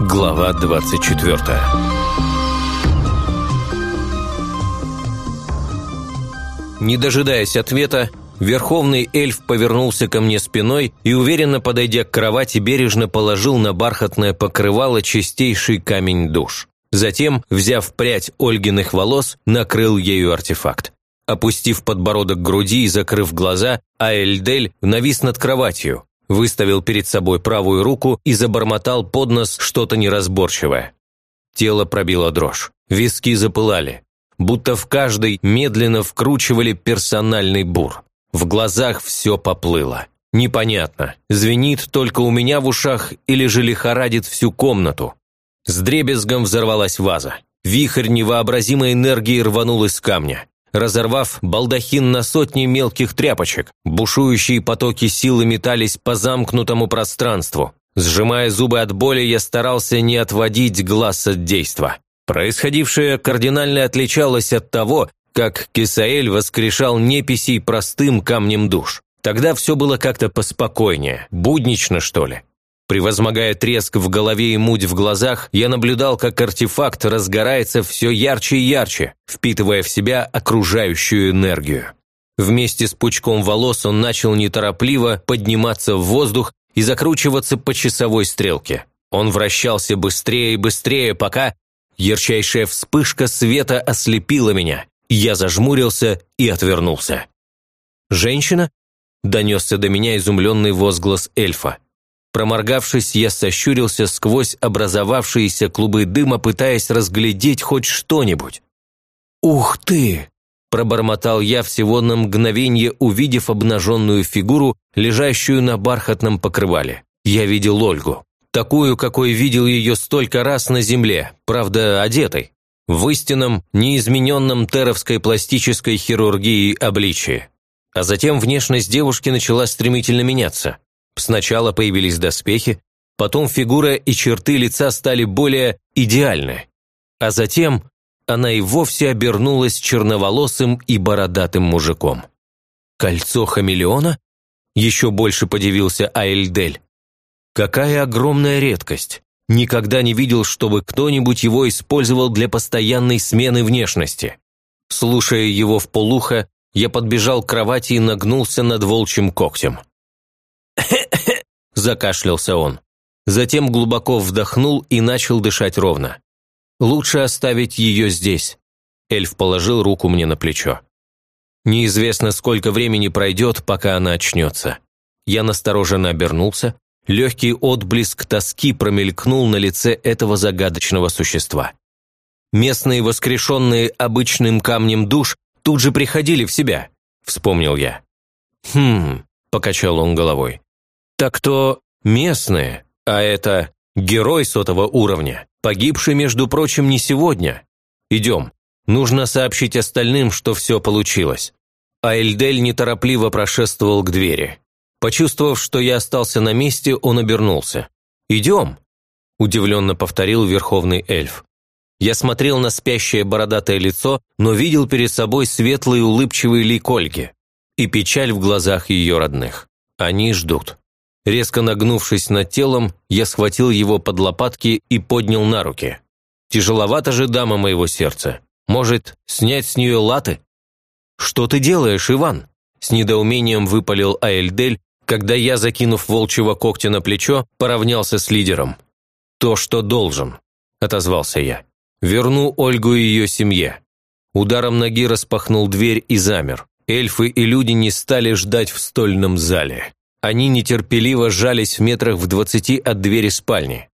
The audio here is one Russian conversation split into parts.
Глава 24 Не дожидаясь ответа, Верховный эльф повернулся ко мне спиной и, уверенно подойдя к кровати, бережно положил на бархатное покрывало чистейший камень душ. Затем, взяв прядь Ольгиных волос, накрыл ею артефакт. Опустив подбородок к груди и закрыв глаза, Аэльдель навис над кроватью, выставил перед собой правую руку и забормотал под нос что-то неразборчивое. Тело пробило дрожь, виски запылали, будто в каждой медленно вкручивали персональный бур. В глазах все поплыло. Непонятно, звенит только у меня в ушах или же лихорадит всю комнату. С дребезгом взорвалась ваза. Вихрь невообразимой энергии рванул из камня разорвав балдахин на сотни мелких тряпочек. Бушующие потоки силы метались по замкнутому пространству. Сжимая зубы от боли, я старался не отводить глаз от действа. Происходившее кардинально отличалось от того, как Кисаэль воскрешал неписей простым камнем душ. Тогда все было как-то поспокойнее, буднично, что ли. Превозмогая треск в голове и муть в глазах, я наблюдал, как артефакт разгорается все ярче и ярче, впитывая в себя окружающую энергию. Вместе с пучком волос он начал неторопливо подниматься в воздух и закручиваться по часовой стрелке. Он вращался быстрее и быстрее, пока ярчайшая вспышка света ослепила меня. Я зажмурился и отвернулся. «Женщина?» – донесся до меня изумленный возглас эльфа. Проморгавшись, я сощурился сквозь образовавшиеся клубы дыма, пытаясь разглядеть хоть что-нибудь. «Ух ты!» – пробормотал я всего на мгновение, увидев обнаженную фигуру, лежащую на бархатном покрывале. Я видел Ольгу. Такую, какой видел ее столько раз на земле, правда, одетой. В истинном, неизмененном теровской пластической хирургии обличии. А затем внешность девушки начала стремительно меняться – Сначала появились доспехи, потом фигура и черты лица стали более идеальны, а затем она и вовсе обернулась черноволосым и бородатым мужиком. «Кольцо хамелеона?» – еще больше подивился Аэльдель. «Какая огромная редкость! Никогда не видел, чтобы кто-нибудь его использовал для постоянной смены внешности». Слушая его в полухо, я подбежал к кровати и нагнулся над волчьим когтем. закашлялся он. Затем глубоко вдохнул и начал дышать ровно. «Лучше оставить ее здесь». Эльф положил руку мне на плечо. Неизвестно, сколько времени пройдет, пока она очнется. Я настороженно обернулся. Легкий отблеск тоски промелькнул на лице этого загадочного существа. Местные, воскрешенные обычным камнем душ, тут же приходили в себя, вспомнил я. «Хм», – покачал он головой. Так то местные, а это герой сотого уровня, погибший, между прочим, не сегодня. Идем. Нужно сообщить остальным, что все получилось. А Эльдель неторопливо прошествовал к двери. Почувствовав, что я остался на месте, он обернулся. «Идем», – удивленно повторил верховный эльф. Я смотрел на спящее бородатое лицо, но видел перед собой светлый улыбчивый лик Ольги и печаль в глазах ее родных. Они ждут. Резко нагнувшись над телом, я схватил его под лопатки и поднял на руки. Тяжеловато же дама моего сердца. Может, снять с нее латы? «Что ты делаешь, Иван?» С недоумением выпалил Аэльдель, когда я, закинув волчьего когтя на плечо, поравнялся с лидером. «То, что должен», – отозвался я. «Верну Ольгу и ее семье». Ударом ноги распахнул дверь и замер. Эльфы и люди не стали ждать в стольном зале. Они нетерпеливо сжались в метрах в двадцати от двери спальни.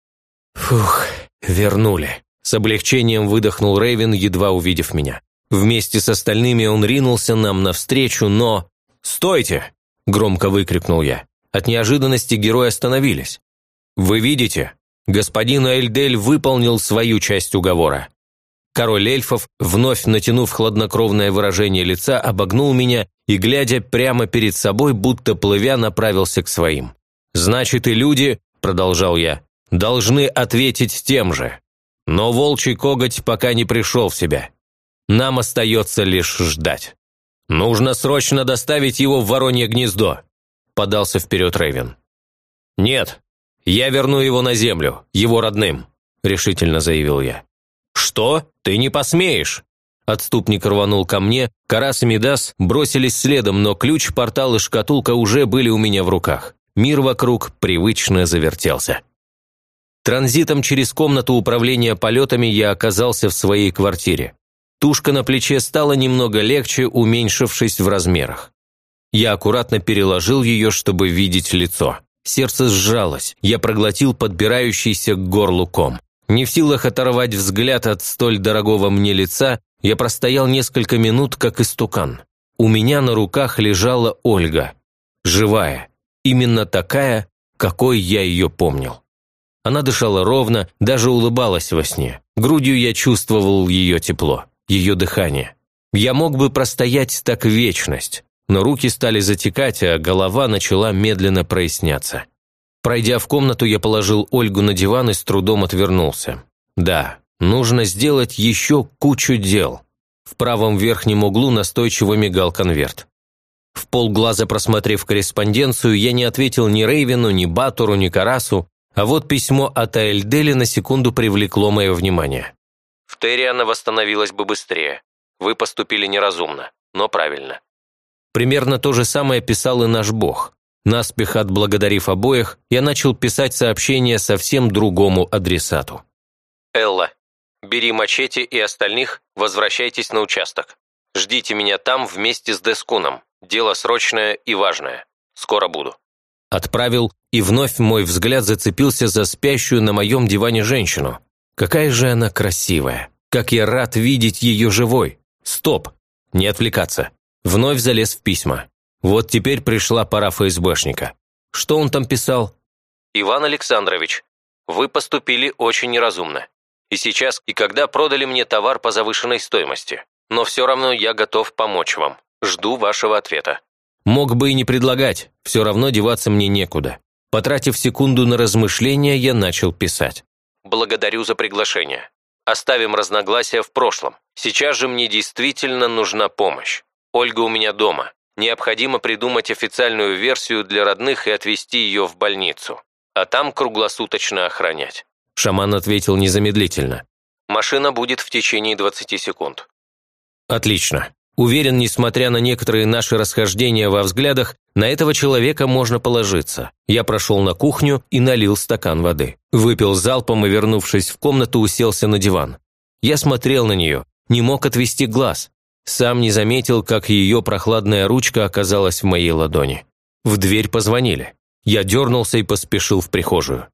«Фух, вернули», – с облегчением выдохнул Рейвен, едва увидев меня. Вместе с остальными он ринулся нам навстречу, но... «Стойте!» – громко выкрикнул я. От неожиданности герои остановились. «Вы видите? Господин Эльдель выполнил свою часть уговора. Король эльфов, вновь натянув хладнокровное выражение лица, обогнул меня и, глядя прямо перед собой, будто плывя, направился к своим. «Значит, и люди, — продолжал я, — должны ответить тем же. Но волчий коготь пока не пришел в себя. Нам остается лишь ждать». «Нужно срочно доставить его в Воронье гнездо», – подался вперед Рейвен. «Нет, я верну его на землю, его родным», – решительно заявил я. «Что? Ты не посмеешь!» Отступник рванул ко мне, Карас и Мидас бросились следом, но ключ, портал и шкатулка уже были у меня в руках. Мир вокруг привычно завертелся. Транзитом через комнату управления полетами я оказался в своей квартире. Тушка на плече стала немного легче, уменьшившись в размерах. Я аккуратно переложил ее, чтобы видеть лицо. Сердце сжалось, я проглотил подбирающийся к горлу ком. Не в силах оторвать взгляд от столь дорогого мне лица, я простоял несколько минут, как истукан. У меня на руках лежала Ольга. Живая. Именно такая, какой я ее помнил. Она дышала ровно, даже улыбалась во сне. Грудью я чувствовал ее тепло, ее дыхание. Я мог бы простоять так вечность, но руки стали затекать, а голова начала медленно проясняться. Пройдя в комнату, я положил Ольгу на диван и с трудом отвернулся. Да, нужно сделать еще кучу дел. В правом верхнем углу настойчиво мигал конверт. В полглаза просмотрев корреспонденцию, я не ответил ни Рейвену, ни Батуру, ни Карасу, а вот письмо от Аэльдели на секунду привлекло мое внимание. «В Терриана восстановилась бы быстрее. Вы поступили неразумно, но правильно. Примерно то же самое писал и наш бог. Наспех отблагодарив обоих, я начал писать сообщение совсем другому адресату. «Элла, бери мачете и остальных, возвращайтесь на участок. Ждите меня там вместе с Дескуном. Дело срочное и важное. Скоро буду». Отправил, и вновь мой взгляд зацепился за спящую на моем диване женщину. Какая же она красивая. Как я рад видеть ее живой. Стоп. Не отвлекаться. Вновь залез в письма. Вот теперь пришла пора ФСБшника. Что он там писал? «Иван Александрович, вы поступили очень неразумно. И сейчас, и когда продали мне товар по завышенной стоимости. Но все равно я готов помочь вам. Жду вашего ответа». Мог бы и не предлагать, все равно деваться мне некуда. Потратив секунду на размышления, я начал писать. «Благодарю за приглашение. Оставим разногласия в прошлом. Сейчас же мне действительно нужна помощь. Ольга у меня дома. Необходимо придумать официальную версию для родных и отвезти ее в больницу. А там круглосуточно охранять». Шаман ответил незамедлительно. «Машина будет в течение 20 секунд». «Отлично. Уверен, несмотря на некоторые наши расхождения во взглядах, на этого человека можно положиться. Я прошел на кухню и налил стакан воды. Выпил залпом и, вернувшись в комнату, уселся на диван. Я смотрел на нее, не мог отвести глаз. Сам не заметил, как ее прохладная ручка оказалась в моей ладони. В дверь позвонили. Я дернулся и поспешил в прихожую.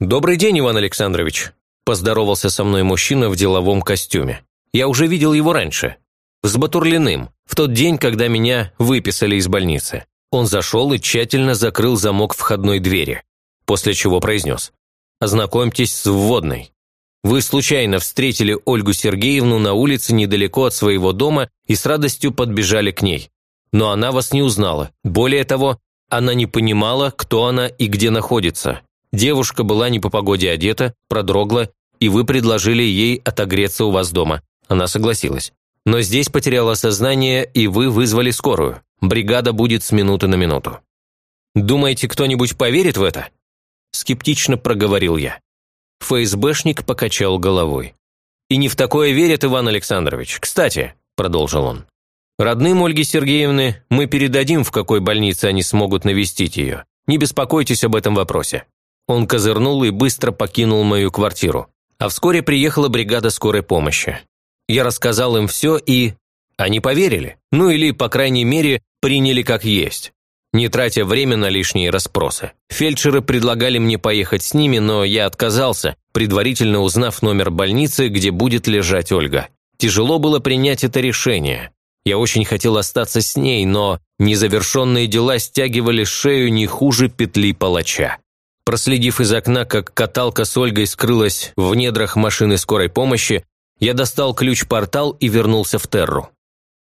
«Добрый день, Иван Александрович», – поздоровался со мной мужчина в деловом костюме. «Я уже видел его раньше. С Батурлиным, в тот день, когда меня выписали из больницы. Он зашел и тщательно закрыл замок входной двери, после чего произнес. «Ознакомьтесь с вводной. Вы случайно встретили Ольгу Сергеевну на улице недалеко от своего дома и с радостью подбежали к ней. Но она вас не узнала. Более того, она не понимала, кто она и где находится. Девушка была не по погоде одета, продрогла, и вы предложили ей отогреться у вас дома. Она согласилась. Но здесь потеряла сознание, и вы вызвали скорую. Бригада будет с минуты на минуту. Думаете, кто-нибудь поверит в это? Скептично проговорил я. ФСБшник покачал головой. «И не в такое верит Иван Александрович. Кстати», – продолжил он, – «родным Ольги Сергеевны мы передадим, в какой больнице они смогут навестить ее. Не беспокойтесь об этом вопросе». Он козырнул и быстро покинул мою квартиру. А вскоре приехала бригада скорой помощи. Я рассказал им все, и... Они поверили. Ну или, по крайней мере, приняли как есть не тратя время на лишние расспросы. Фельдшеры предлагали мне поехать с ними, но я отказался, предварительно узнав номер больницы, где будет лежать Ольга. Тяжело было принять это решение. Я очень хотел остаться с ней, но незавершенные дела стягивали шею не хуже петли палача. Проследив из окна, как каталка с Ольгой скрылась в недрах машины скорой помощи, я достал ключ-портал и вернулся в Терру.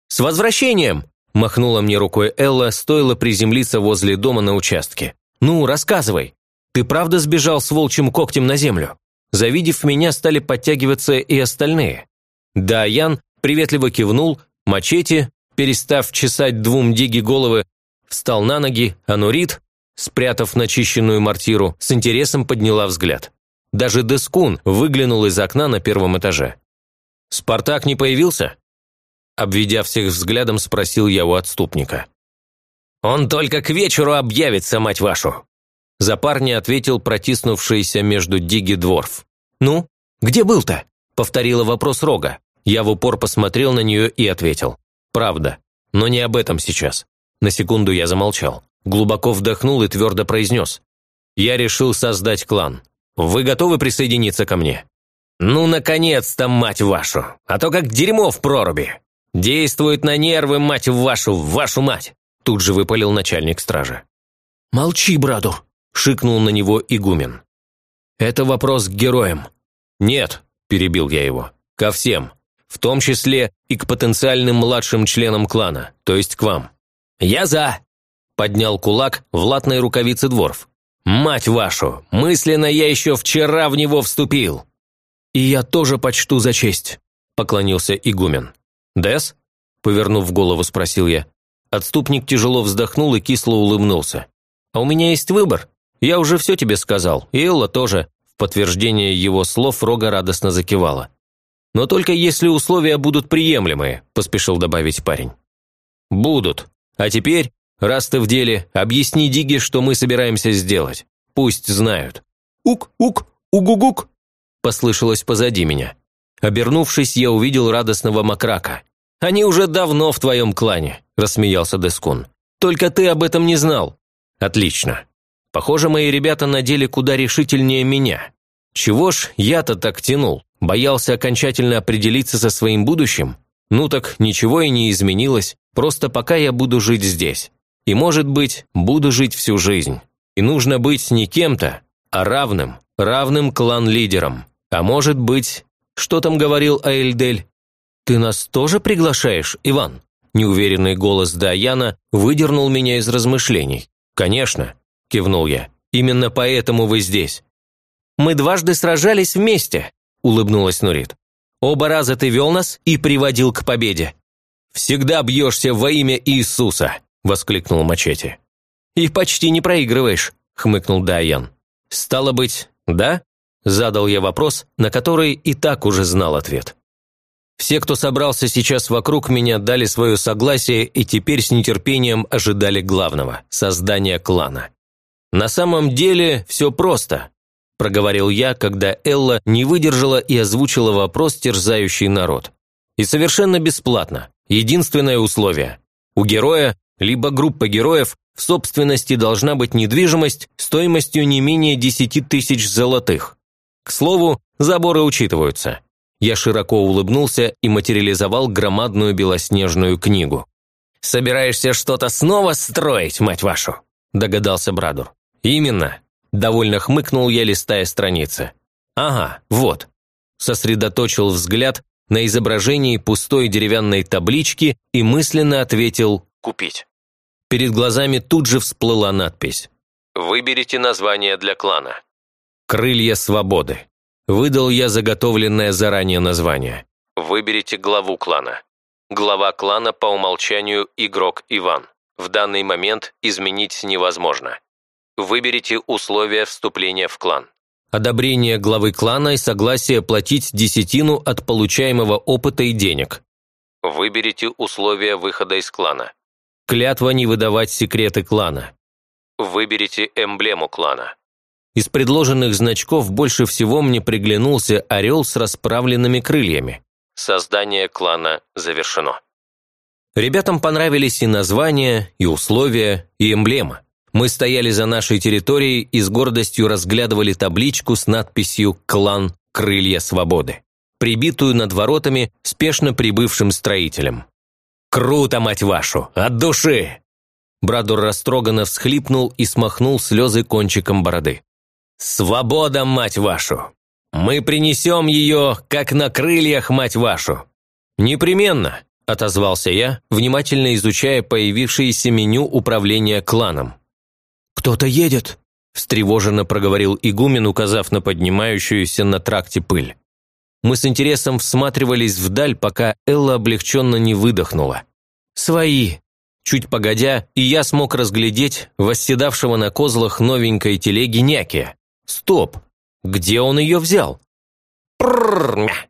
«С возвращением!» Махнула мне рукой Элла, стоило приземлиться возле дома на участке. «Ну, рассказывай. Ты правда сбежал с волчьим когтем на землю?» Завидев меня, стали подтягиваться и остальные. Да, Ян приветливо кивнул, мачете, перестав чесать двум диги головы, встал на ноги, а Нурит, спрятав начищенную мортиру, с интересом подняла взгляд. Даже Дескун выглянул из окна на первом этаже. «Спартак не появился?» Обведя всех взглядом, спросил я у отступника. «Он только к вечеру объявится, мать вашу!» За парня ответил протиснувшийся между Диги Дворф. «Ну, где был-то?» – повторила вопрос Рога. Я в упор посмотрел на нее и ответил. «Правда, но не об этом сейчас». На секунду я замолчал. Глубоко вдохнул и твердо произнес. «Я решил создать клан. Вы готовы присоединиться ко мне?» «Ну, наконец-то, мать вашу! А то как дерьмо в проруби! Действует на нервы, мать вашу, вашу мать!» Тут же выпалил начальник стражи. «Молчи, браду!» – шикнул на него игумен. «Это вопрос к героям». «Нет», – перебил я его, – «ко всем, в том числе и к потенциальным младшим членам клана, то есть к вам». «Я за!» – поднял кулак в латной рукавице Дворф. «Мать вашу! Мысленно я еще вчера в него вступил!» «И я тоже почту за честь», – поклонился игумен. «Дес?» – повернув голову, спросил я. Отступник тяжело вздохнул и кисло улыбнулся. «А у меня есть выбор. Я уже все тебе сказал, и Элла тоже». В подтверждение его слов Рога радостно закивала. «Но только если условия будут приемлемые», – поспешил добавить парень. «Будут. А теперь, раз ты в деле, объясни Диге, что мы собираемся сделать. Пусть знают». «Ук-ук, угугук», – послышалось позади меня. Обернувшись, я увидел радостного Макрака. «Они уже давно в твоем клане», – рассмеялся Дескун. «Только ты об этом не знал». «Отлично. Похоже, мои ребята на деле куда решительнее меня. Чего ж я-то так тянул? Боялся окончательно определиться со своим будущим? Ну так ничего и не изменилось, просто пока я буду жить здесь. И, может быть, буду жить всю жизнь. И нужно быть не кем-то, а равным, равным клан-лидером. А может быть, что там говорил Аэльдель? «Ты нас тоже приглашаешь, Иван?» Неуверенный голос Даяна выдернул меня из размышлений. «Конечно», – кивнул я. «Именно поэтому вы здесь». «Мы дважды сражались вместе», – улыбнулась Нурит. «Оба раза ты вел нас и приводил к победе». «Всегда бьешься во имя Иисуса», – воскликнул Мачете. «И почти не проигрываешь», – хмыкнул Даян. «Стало быть, да?» – задал я вопрос, на который и так уже знал ответ. Все, кто собрался сейчас вокруг меня, дали свое согласие и теперь с нетерпением ожидали главного – создания клана. «На самом деле все просто», – проговорил я, когда Элла не выдержала и озвучила вопрос, терзающий народ. «И совершенно бесплатно. Единственное условие. У героя, либо группы героев, в собственности должна быть недвижимость стоимостью не менее 10 тысяч золотых. К слову, заборы учитываются. Я широко улыбнулся и материализовал громадную белоснежную книгу. «Собираешься что-то снова строить, мать вашу?» – догадался Брадур. «Именно», – довольно хмыкнул я, листая страницы. «Ага, вот». Сосредоточил взгляд на изображении пустой деревянной таблички и мысленно ответил «Купить». Перед глазами тут же всплыла надпись. «Выберите название для клана». «Крылья свободы». Выдал я заготовленное заранее название. Выберите главу клана. Глава клана по умолчанию игрок Иван. В данный момент изменить невозможно. Выберите условия вступления в клан. Одобрение главы клана и согласие платить десятину от получаемого опыта и денег. Выберите условия выхода из клана. Клятва не выдавать секреты клана. Выберите эмблему клана. Из предложенных значков больше всего мне приглянулся орел с расправленными крыльями. Создание клана завершено. Ребятам понравились и названия, и условия, и эмблема. Мы стояли за нашей территорией и с гордостью разглядывали табличку с надписью «Клан Крылья Свободы», прибитую над воротами спешно прибывшим строителем. «Круто, мать вашу! От души!» Брадур растроганно всхлипнул и смахнул слезы кончиком бороды. «Свобода, мать вашу! Мы принесем ее, как на крыльях, мать вашу!» «Непременно», – отозвался я, внимательно изучая появившееся меню управления кланом. «Кто-то едет», – встревоженно проговорил игумен, указав на поднимающуюся на тракте пыль. Мы с интересом всматривались вдаль, пока Элла облегченно не выдохнула. «Свои!» Чуть погодя, и я смог разглядеть восседавшего на козлах новенькой телеги Няки. Стоп! Где он ее взял? Пррррр!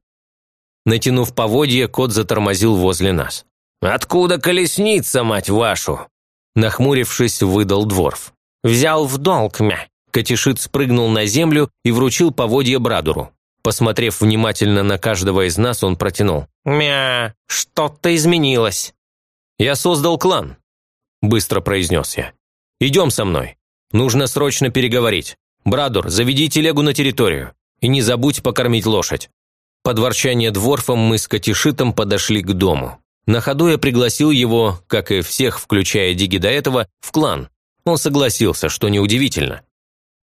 Натянув поводье, кот затормозил возле нас. «Откуда колесница, мать вашу?» Нахмурившись, выдал дворф. «Взял в долг, мя». Катишит спрыгнул на землю и вручил поводье Брадуру. Посмотрев внимательно на каждого из нас, он протянул. «Мя, что-то изменилось». «Я создал клан», – быстро произнес я. «Идем со мной. Нужно срочно переговорить. Брадур, заведи телегу на территорию. И не забудь покормить лошадь». Под ворчание дворфом мы с Катишитом подошли к дому. На ходу я пригласил его, как и всех, включая Диги до этого, в клан. Он согласился, что неудивительно.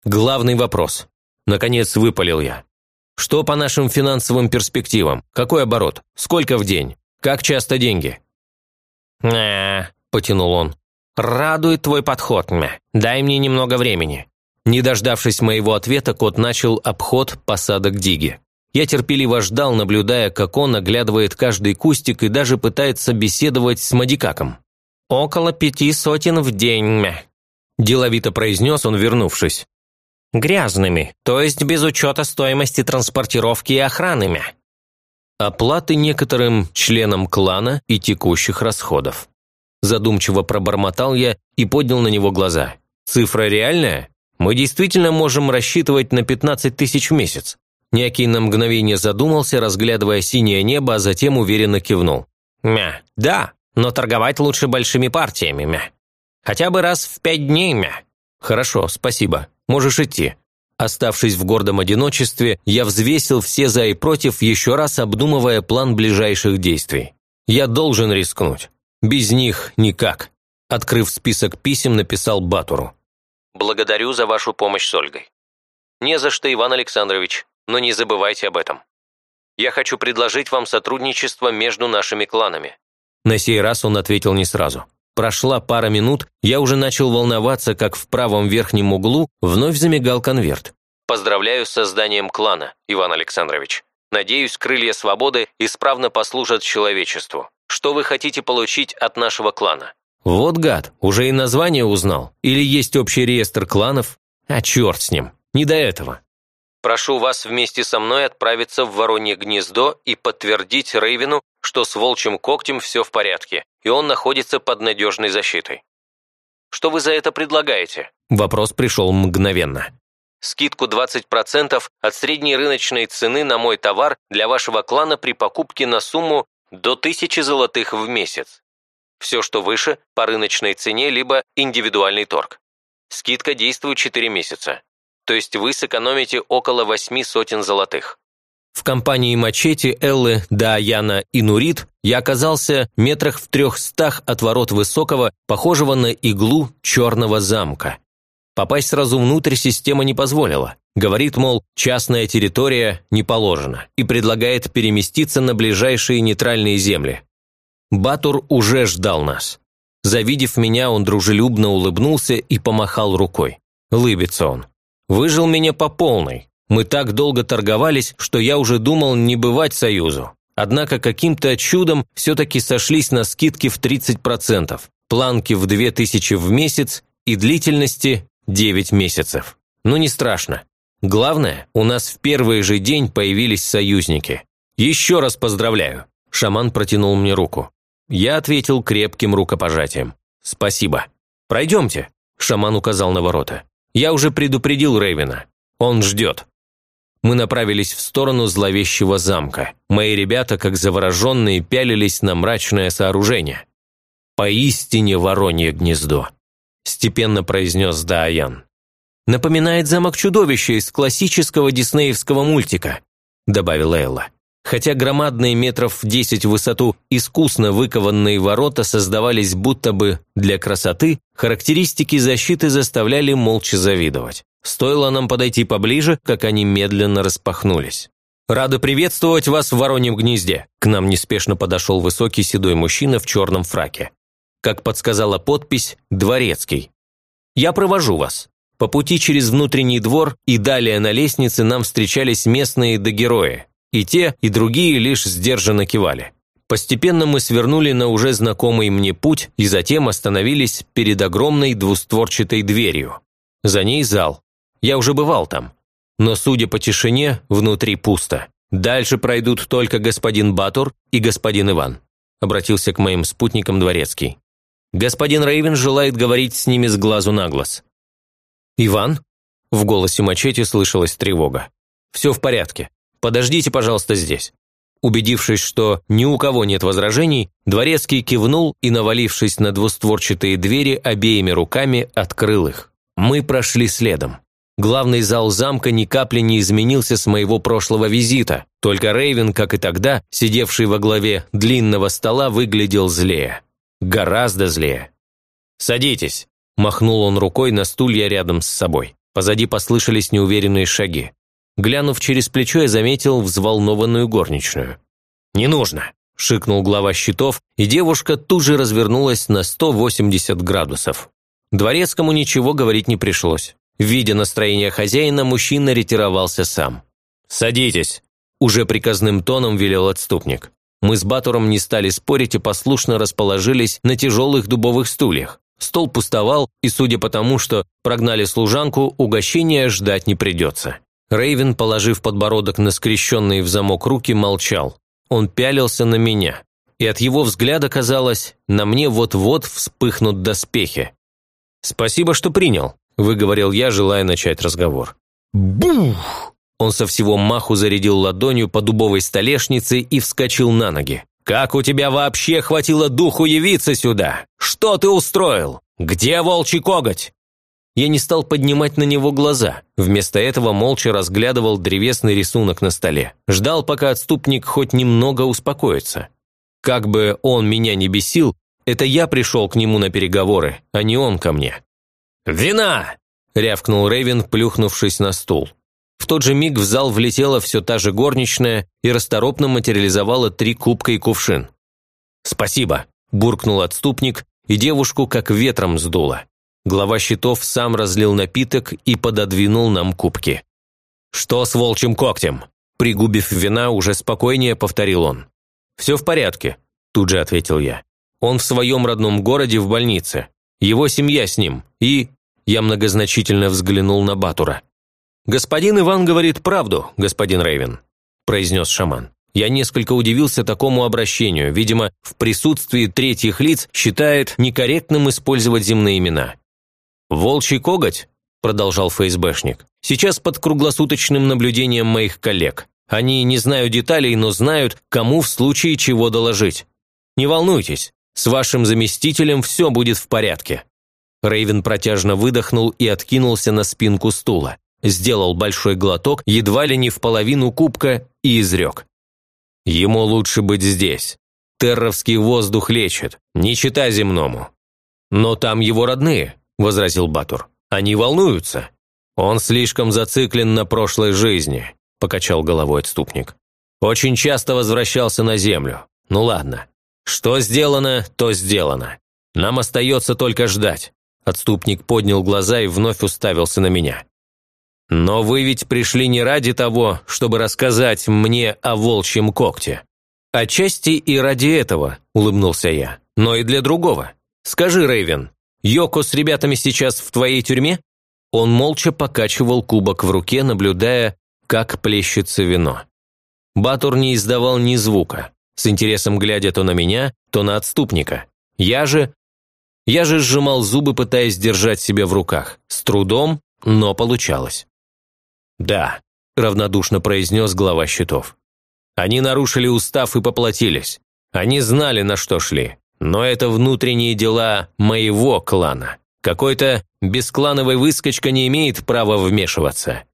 Главный вопрос. Наконец выпалил я. Что по нашим финансовым перспективам? Какой оборот? Сколько в день? Как часто деньги? «А, потянул он. «Радует твой подход, мя. Дай мне немного времени». Не дождавшись моего ответа, кот начал обход посадок Диги. Я терпеливо ждал, наблюдая, как он оглядывает каждый кустик и даже пытается беседовать с Мадикаком. «Около пяти сотен в день, мя», – деловито произнес он, вернувшись. «Грязными, то есть без учета стоимости транспортировки и охраны, мя». Оплаты некоторым членам клана и текущих расходов. Задумчиво пробормотал я и поднял на него глаза. Цифра реальная? Мы действительно можем рассчитывать на 15 тысяч в месяц. Некий на мгновение задумался, разглядывая синее небо, а затем уверенно кивнул. «Мя, да, но торговать лучше большими партиями, мя. Хотя бы раз в пять дней, мя». «Хорошо, спасибо. Можешь идти». Оставшись в гордом одиночестве, я взвесил все за и против, еще раз обдумывая план ближайших действий. Я должен рискнуть. Без них никак. Открыв список писем, написал Батуру. «Благодарю за вашу помощь с Ольгой». «Не за что, Иван Александрович но не забывайте об этом. Я хочу предложить вам сотрудничество между нашими кланами». На сей раз он ответил не сразу. Прошла пара минут, я уже начал волноваться, как в правом верхнем углу вновь замигал конверт. «Поздравляю с созданием клана, Иван Александрович. Надеюсь, крылья свободы исправно послужат человечеству. Что вы хотите получить от нашего клана?» Вот гад, уже и название узнал. Или есть общий реестр кланов? А черт с ним, не до этого. Прошу вас вместе со мной отправиться в Воронье гнездо и подтвердить Рейвину, что с волчьим когтем все в порядке, и он находится под надежной защитой. Что вы за это предлагаете? Вопрос пришел мгновенно. Скидку 20% от средней рыночной цены на мой товар для вашего клана при покупке на сумму до 1000 золотых в месяц. Все, что выше, по рыночной цене, либо индивидуальный торг. Скидка действует 4 месяца то есть вы сэкономите около восьми сотен золотых. В компании Мачете, Эллы, Даяна и Нурит я оказался метрах в трехстах от ворот высокого, похожего на иглу черного замка. Попасть сразу внутрь система не позволила. Говорит, мол, частная территория не положена и предлагает переместиться на ближайшие нейтральные земли. Батур уже ждал нас. Завидев меня, он дружелюбно улыбнулся и помахал рукой. Лыбится он. Выжил меня по полной. Мы так долго торговались, что я уже думал не бывать союзу. Однако каким-то чудом все-таки сошлись на скидки в 30%, планки в 2000 в месяц и длительности 9 месяцев. Но не страшно. Главное, у нас в первый же день появились союзники. Еще раз поздравляю. Шаман протянул мне руку. Я ответил крепким рукопожатием. «Спасибо. Пройдемте», – шаман указал на ворота. Я уже предупредил Рейвена. Он ждет. Мы направились в сторону зловещего замка. Мои ребята, как завороженные, пялились на мрачное сооружение. «Поистине воронье гнездо», – степенно произнес Дааян. «Напоминает замок чудовища из классического диснеевского мультика», – добавила Элла. Хотя громадные метров десять в высоту искусно выкованные ворота создавались будто бы для красоты, характеристики защиты заставляли молча завидовать. Стоило нам подойти поближе, как они медленно распахнулись. «Рада приветствовать вас в Вороньем гнезде!» К нам неспешно подошел высокий седой мужчина в черном фраке. Как подсказала подпись «Дворецкий». «Я провожу вас». По пути через внутренний двор и далее на лестнице нам встречались местные догерои, и те, и другие лишь сдержанно кивали. Постепенно мы свернули на уже знакомый мне путь и затем остановились перед огромной двустворчатой дверью. За ней зал. Я уже бывал там. Но, судя по тишине, внутри пусто. Дальше пройдут только господин Батур и господин Иван. Обратился к моим спутникам дворецкий. Господин Рейвен желает говорить с ними с глазу на глаз. «Иван?» В голосе мачете слышалась тревога. «Все в порядке. Подождите, пожалуйста, здесь». Убедившись, что ни у кого нет возражений, Дворецкий кивнул и, навалившись на двустворчатые двери, обеими руками открыл их. Мы прошли следом. Главный зал замка ни капли не изменился с моего прошлого визита, только Рейвен, как и тогда, сидевший во главе длинного стола, выглядел злее. Гораздо злее. «Садитесь», – махнул он рукой на стулья рядом с собой. Позади послышались неуверенные шаги. Глянув через плечо, я заметил взволнованную горничную. «Не нужно!» – шикнул глава щитов, и девушка тут же развернулась на 180 градусов. Дворецкому ничего говорить не пришлось. Видя настроение хозяина, мужчина ретировался сам. «Садитесь!» – уже приказным тоном велел отступник. Мы с Батуром не стали спорить и послушно расположились на тяжелых дубовых стульях. Стол пустовал, и, судя по тому, что прогнали служанку, угощения ждать не придется. Рейвен, положив подбородок на скрещенные в замок руки, молчал. Он пялился на меня, и от его взгляда казалось, на мне вот-вот вспыхнут доспехи. «Спасибо, что принял», – выговорил я, желая начать разговор. «Бух!» Он со всего маху зарядил ладонью по дубовой столешнице и вскочил на ноги. «Как у тебя вообще хватило духу явиться сюда? Что ты устроил? Где волчий коготь?» Я не стал поднимать на него глаза. Вместо этого молча разглядывал древесный рисунок на столе. Ждал, пока отступник хоть немного успокоится. Как бы он меня не бесил, это я пришел к нему на переговоры, а не он ко мне. «Вина!» – рявкнул Рейвен, плюхнувшись на стул. В тот же миг в зал влетела все та же горничная и расторопно материализовала три кубка и кувшин. «Спасибо», – буркнул отступник, и девушку как ветром сдуло. Глава щитов сам разлил напиток и пододвинул нам кубки. «Что с волчьим когтем?» Пригубив вина, уже спокойнее повторил он. «Все в порядке», – тут же ответил я. «Он в своем родном городе в больнице. Его семья с ним. И...» Я многозначительно взглянул на Батура. «Господин Иван говорит правду, господин Рейвен», – произнес шаман. Я несколько удивился такому обращению. Видимо, в присутствии третьих лиц считает некорректным использовать земные имена. «Волчий коготь», – продолжал ФСБшник, – «сейчас под круглосуточным наблюдением моих коллег. Они не знают деталей, но знают, кому в случае чего доложить. Не волнуйтесь, с вашим заместителем все будет в порядке». Рейвен протяжно выдохнул и откинулся на спинку стула. Сделал большой глоток, едва ли не в половину кубка, и изрек. «Ему лучше быть здесь. Терровский воздух лечит, не чита земному. Но там его родные, – возразил Батур. «Они волнуются. Он слишком зациклен на прошлой жизни», – покачал головой отступник. «Очень часто возвращался на землю. Ну ладно. Что сделано, то сделано. Нам остается только ждать». Отступник поднял глаза и вновь уставился на меня. «Но вы ведь пришли не ради того, чтобы рассказать мне о волчьем когте». «Отчасти и ради этого», – улыбнулся я, – «но и для другого. Скажи, Рейвен, Йоко с ребятами сейчас в твоей тюрьме?» Он молча покачивал кубок в руке, наблюдая, как плещется вино. Батур не издавал ни звука, с интересом глядя то на меня, то на отступника. Я же... Я же сжимал зубы, пытаясь держать себя в руках. С трудом, но получалось. «Да», – равнодушно произнес глава счетов. «Они нарушили устав и поплатились. Они знали, на что шли. Но это внутренние дела моего клана. Какой-то бесклановый выскочка не имеет права вмешиваться.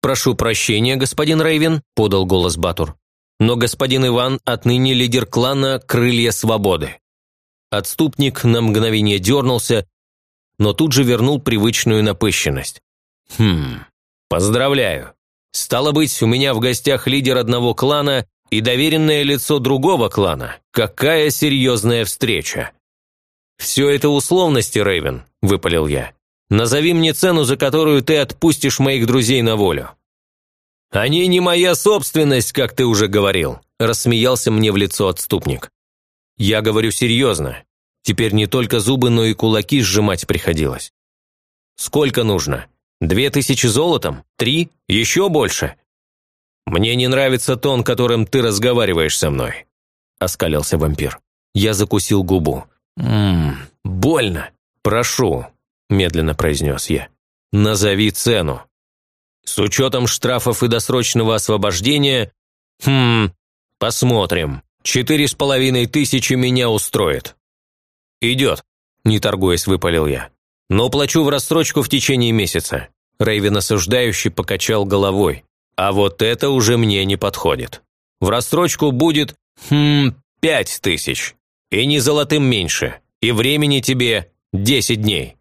«Прошу прощения, господин Рейвен», – подал голос Батур. «Но господин Иван отныне лидер клана «Крылья свободы». Отступник на мгновение дернулся, но тут же вернул привычную напыщенность. «Хм, поздравляю. Стало быть, у меня в гостях лидер одного клана и доверенное лицо другого клана. Какая серьезная встреча!» «Все это условности, Рейвен», – выпалил я. «Назови мне цену, за которую ты отпустишь моих друзей на волю». «Они не моя собственность, как ты уже говорил», – рассмеялся мне в лицо отступник. Я говорю серьезно. Теперь не только зубы, но и кулаки сжимать приходилось. Сколько нужно? Две тысячи золотом? Три? Еще больше? Мне не нравится тон, которым ты разговариваешь со мной, оскалился вампир. Я закусил губу. «Ммм, больно. Прошу», – медленно произнес я. «Назови цену». «С учетом штрафов и досрочного освобождения...» «Хм, посмотрим. Четыре с половиной тысячи меня устроит». «Идет», – не торгуясь, выпалил я. «Но плачу в рассрочку в течение месяца». Рейвен осуждающий покачал головой. «А вот это уже мне не подходит. В рассрочку будет, хм, пять тысяч. И не золотым меньше. И времени тебе десять дней.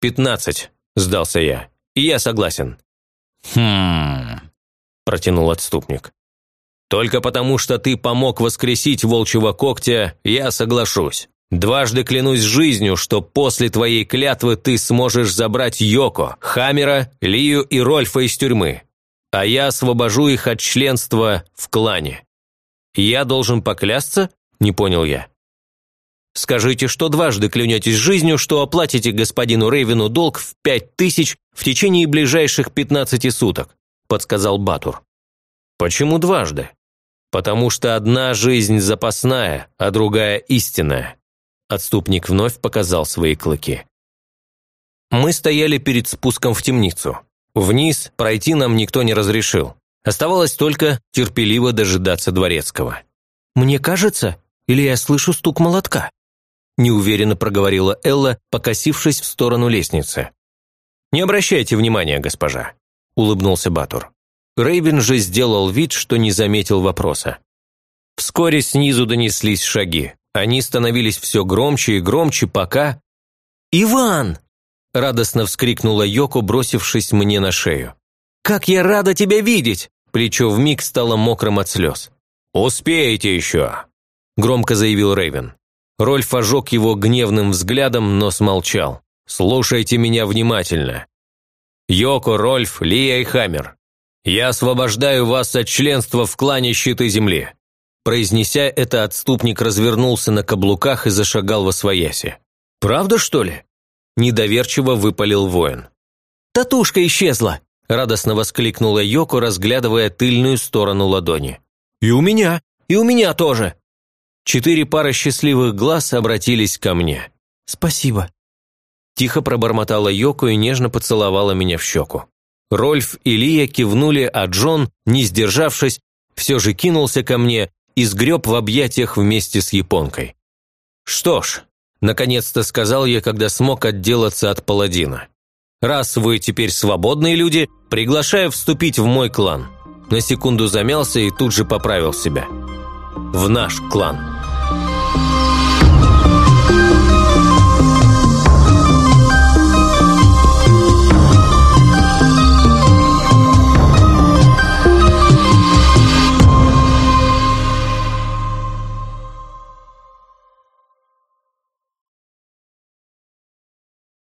Пятнадцать, сдался я. И я согласен. Хм, протянул отступник. Только потому, что ты помог воскресить волчьего когтя, я соглашусь. Дважды клянусь жизнью, что после твоей клятвы ты сможешь забрать Йоко, Хамера, Лию и Рольфа из тюрьмы, а я освобожу их от членства в клане. Я должен поклясться? Не понял я. Скажите, что дважды клянетесь жизнью, что оплатите господину Рейвену долг в пять тысяч в течение ближайших пятнадцати суток», – подсказал Батур. «Почему дважды?» «Потому что одна жизнь запасная, а другая истинная». Отступник вновь показал свои клыки. Мы стояли перед спуском в темницу. Вниз пройти нам никто не разрешил. Оставалось только терпеливо дожидаться дворецкого. «Мне кажется, или я слышу стук молотка?» неуверенно проговорила Элла, покосившись в сторону лестницы. «Не обращайте внимания, госпожа», – улыбнулся Батур. Рейвен же сделал вид, что не заметил вопроса. Вскоре снизу донеслись шаги. Они становились все громче и громче, пока... «Иван!» – радостно вскрикнула Йоко, бросившись мне на шею. «Как я рада тебя видеть!» Плечо вмиг стало мокрым от слез. «Успеете еще!» – громко заявил Рейвен. Рольф ожег его гневным взглядом, но смолчал. «Слушайте меня внимательно. Йоко, Рольф, Лия и Хаммер, я освобождаю вас от членства в клане Щиты Земли». Произнеся это, отступник развернулся на каблуках и зашагал во свояси. «Правда, что ли?» Недоверчиво выпалил воин. «Татушка исчезла!» – радостно воскликнула Йоко, разглядывая тыльную сторону ладони. «И у меня! И у меня тоже!» Четыре пары счастливых глаз обратились ко мне. «Спасибо». Тихо пробормотала Йоко и нежно поцеловала меня в щеку. Рольф и Лия кивнули, а Джон, не сдержавшись, все же кинулся ко мне и сгреб в объятиях вместе с японкой. «Что ж», – наконец-то сказал я, когда смог отделаться от паладина. «Раз вы теперь свободные люди, приглашаю вступить в мой клан». На секунду замялся и тут же поправил себя. «В наш клан».